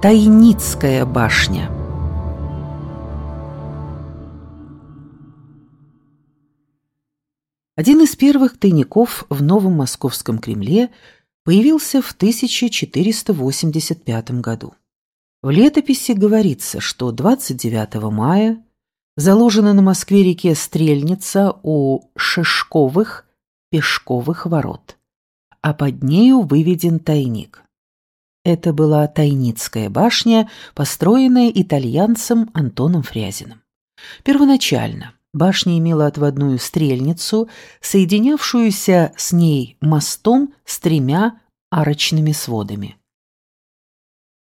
Тайницкая башня Один из первых тайников в Новом Московском Кремле появился в 1485 году. В летописи говорится, что 29 мая заложена на Москве-реке Стрельница у Шишковых Пешковых ворот, а под нею выведен тайник. Это была Тайницкая башня, построенная итальянцем Антоном Фрязиным. Первоначально башня имела отводную стрельницу, соединявшуюся с ней мостом с тремя арочными сводами.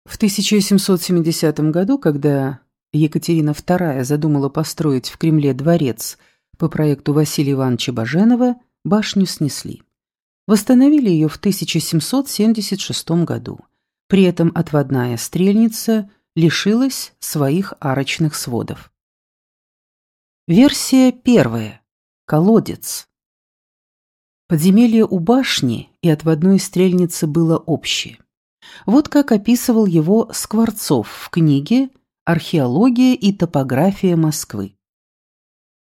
В 1770 году, когда Екатерина II задумала построить в Кремле дворец по проекту Василия Ивановича Баженова, башню снесли. Восстановили ее в 1776 году. При этом отводная стрельница лишилась своих арочных сводов. Версия первая. Колодец. Подземелье у башни и отводной стрельницы было общее. Вот как описывал его Скворцов в книге «Археология и топография Москвы».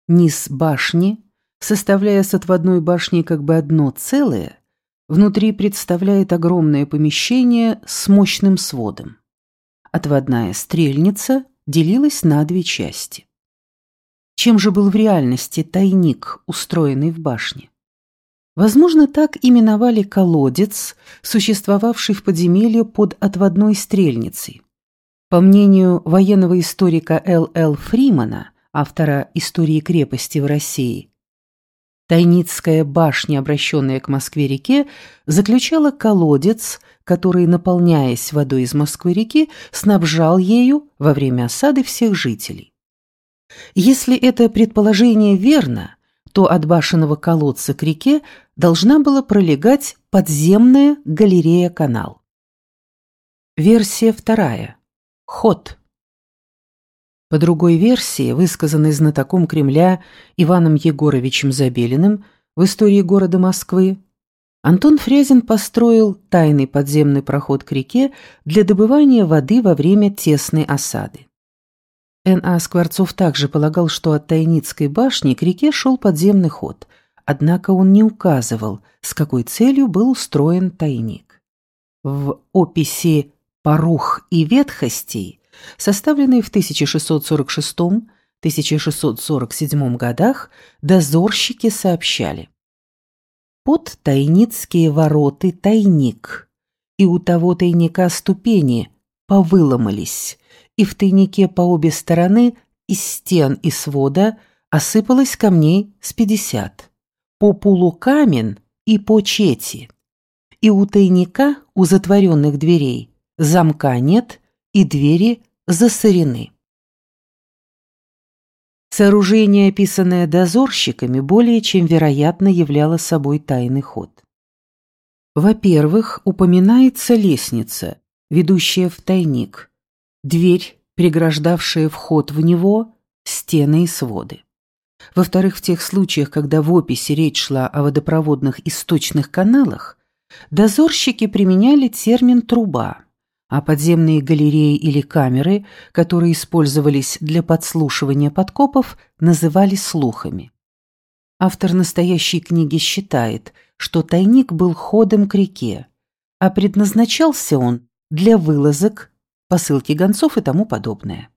Низ башни, составляя с отводной башней как бы одно целое, внутри представляет огромное помещение с мощным сводом. Отводная стрельница делилась на две части. Чем же был в реальности тайник, устроенный в башне? Возможно, так именовали колодец, существовавший в подземелье под отводной стрельницей. По мнению военного историка Л.Л. Фримана, автора «Истории крепости в России», Тайницкая башня, обращенная к Москве-реке, заключала колодец, который, наполняясь водой из Москвы-реки, снабжал ею во время осады всех жителей. Если это предположение верно, то от башенного колодца к реке должна была пролегать подземная галерея-канал. Версия вторая. Ход. По другой версии, высказанной знатоком Кремля Иваном Егоровичем Забелиным в истории города Москвы, Антон Фрязин построил тайный подземный проход к реке для добывания воды во время тесной осады. Н.А. Скворцов также полагал, что от Тайницкой башни к реке шел подземный ход, однако он не указывал, с какой целью был устроен тайник. В описи «Порух и ветхостей», составленной в 1646-1647 годах, дозорщики сообщали. Под Тайницкие вороты тайник, и у того тайника ступени повыломались, и в тайнике по обе стороны из стен и свода осыпалось камней с пятьдесят, по полу камен и по чети. И у тайника, у затворенных дверей, замка нет, и двери засорены. Сооружение, описанное дозорщиками, более чем вероятно являло собой тайный ход. Во-первых, упоминается лестница, ведущая в тайник, дверь, преграждавшая вход в него, стены и своды. Во-вторых, в тех случаях, когда в описи речь шла о водопроводных источных каналах, дозорщики применяли термин «труба», а подземные галереи или камеры, которые использовались для подслушивания подкопов, называли слухами. Автор настоящей книги считает, что тайник был ходом к реке, а предназначался он для вылазок посылки гонцов и тому подобное.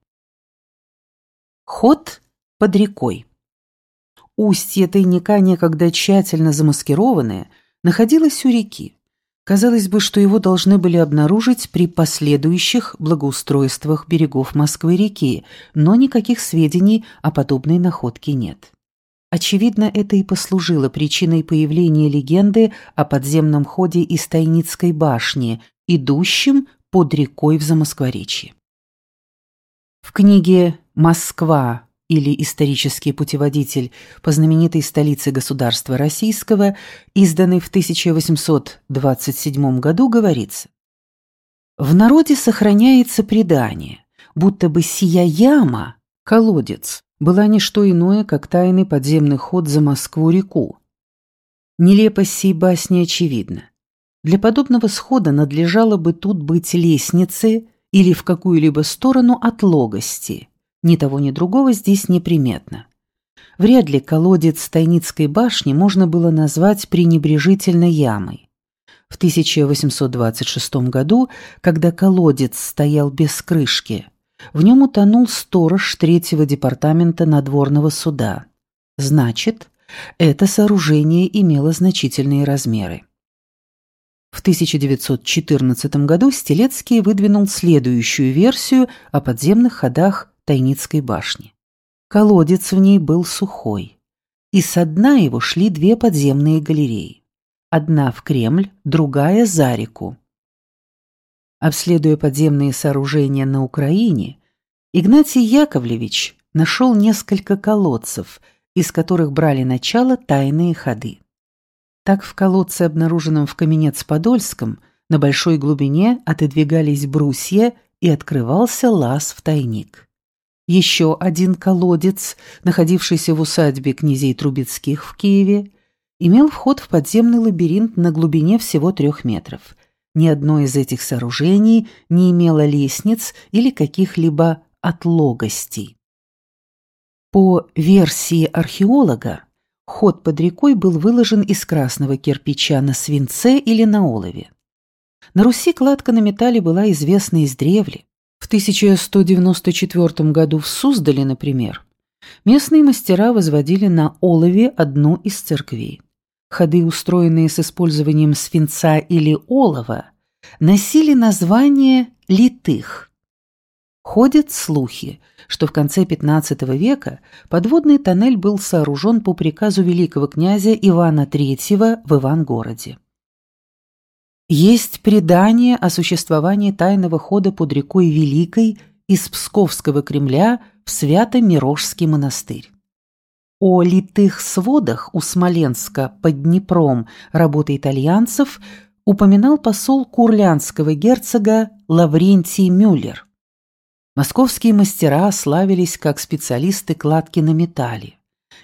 Ход под рекой. Устье тайника, некогда тщательно замаскированное, находилось у реки. Казалось бы, что его должны были обнаружить при последующих благоустройствах берегов Москвы-реки, но никаких сведений о подобной находке нет. Очевидно, это и послужило причиной появления легенды о подземном ходе из Тайницкой башни, идущем под рекой в Замоскворечье. В книге «Москва» или «Исторический путеводитель» по знаменитой столице государства российского, изданной в 1827 году, говорится «В народе сохраняется предание, будто бы сия яма, колодец, была не что иное, как тайный подземный ход за Москву-реку. Нелепость сей басни очевидна. Для подобного схода надлежало бы тут быть лестницы или в какую-либо сторону от логости. Ни того, ни другого здесь неприметно. Вряд ли колодец Тайницкой башни можно было назвать пренебрежительно ямой. В 1826 году, когда колодец стоял без крышки, в нем утонул сторож третьего департамента надворного суда. Значит, это сооружение имело значительные размеры. В 1914 году Стелецкий выдвинул следующую версию о подземных ходах Тайницкой башни. Колодец в ней был сухой, и со дна его шли две подземные галереи. Одна в Кремль, другая за реку. Обследуя подземные сооружения на Украине, Игнатий Яковлевич нашел несколько колодцев, из которых брали начало тайные ходы. Так в колодце, обнаруженном в Каменец-Подольском, на большой глубине отодвигались брусья и открывался лаз в тайник. Еще один колодец, находившийся в усадьбе князей Трубецких в Киеве, имел вход в подземный лабиринт на глубине всего трех метров. Ни одно из этих сооружений не имело лестниц или каких-либо отлогостей. По версии археолога, ход под рекой был выложен из красного кирпича на свинце или на олове. На Руси кладка на металле была известна издревле. В 1194 году в Суздале, например, местные мастера возводили на олове одну из церквей. Ходы, устроенные с использованием свинца или олова, носили название «литых», Ходят слухи, что в конце XV века подводный тоннель был сооружен по приказу великого князя Ивана III в Ивангороде. Есть предание о существовании тайного хода под рекой Великой из Псковского Кремля в Свято-Мирожский монастырь. О литых сводах у Смоленска под Днепром работы итальянцев упоминал посол курлянского герцога Лаврентий Мюллер. Московские мастера славились как специалисты кладки на металле,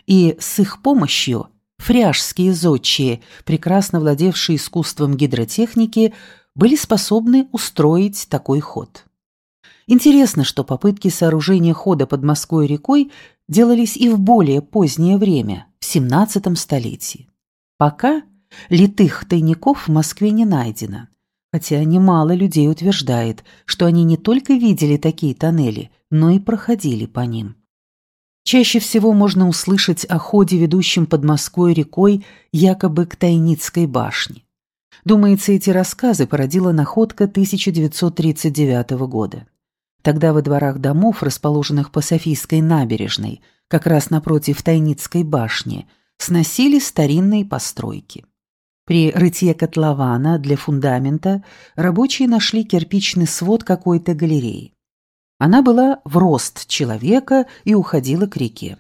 и с их помощью фряжские зодчие, прекрасно владевшие искусством гидротехники, были способны устроить такой ход. Интересно, что попытки сооружения хода под Москвой рекой делались и в более позднее время, в XVII столетии. Пока литых тайников в Москве не найдено, хотя немало людей утверждает, что они не только видели такие тоннели, но и проходили по ним. Чаще всего можно услышать о ходе, ведущем под Москвой рекой, якобы к Тайницкой башне. Думается, эти рассказы породила находка 1939 года. Тогда во дворах домов, расположенных по Софийской набережной, как раз напротив Тайницкой башни, сносили старинные постройки. При рытье котлована для фундамента рабочие нашли кирпичный свод какой-то галереи. Она была в рост человека и уходила к реке.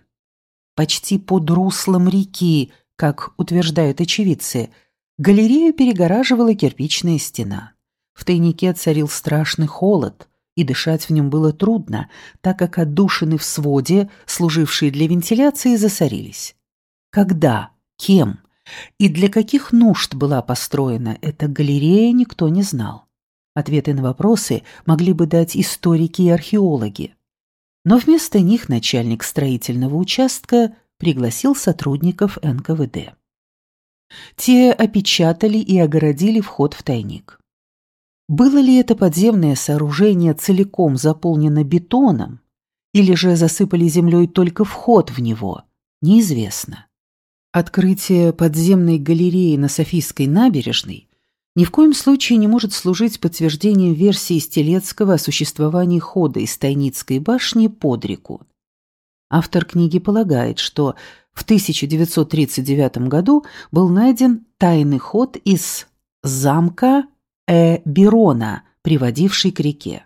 Почти под руслом реки, как утверждают очевидцы, галерею перегораживала кирпичная стена. В тайнике царил страшный холод, и дышать в нем было трудно, так как отдушины в своде, служившие для вентиляции, засорились. Когда, кем и для каких нужд была построена эта галерея, никто не знал. Ответы на вопросы могли бы дать историки и археологи. Но вместо них начальник строительного участка пригласил сотрудников НКВД. Те опечатали и огородили вход в тайник. Было ли это подземное сооружение целиком заполнено бетоном, или же засыпали землей только вход в него, неизвестно. Открытие подземной галереи на Софийской набережной ни в коем случае не может служить подтверждением версии Стелецкого о существовании хода из Тайницкой башни под реку. Автор книги полагает, что в 1939 году был найден тайный ход из замка Э-Бирона, приводивший к реке.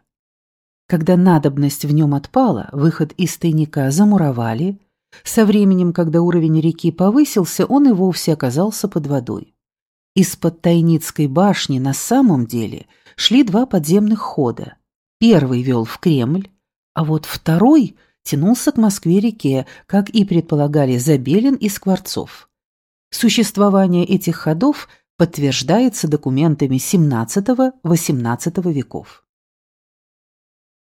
Когда надобность в нем отпала, выход из тайника замуровали – со временем, когда уровень реки повысился, он и вовсе оказался под водой. Из-под Тайницкой башни на самом деле шли два подземных хода. Первый вел в Кремль, а вот второй тянулся к Москве-реке, как и предполагали Забелин и Скворцов. Существование этих ходов подтверждается документами XVII-XVIII веков.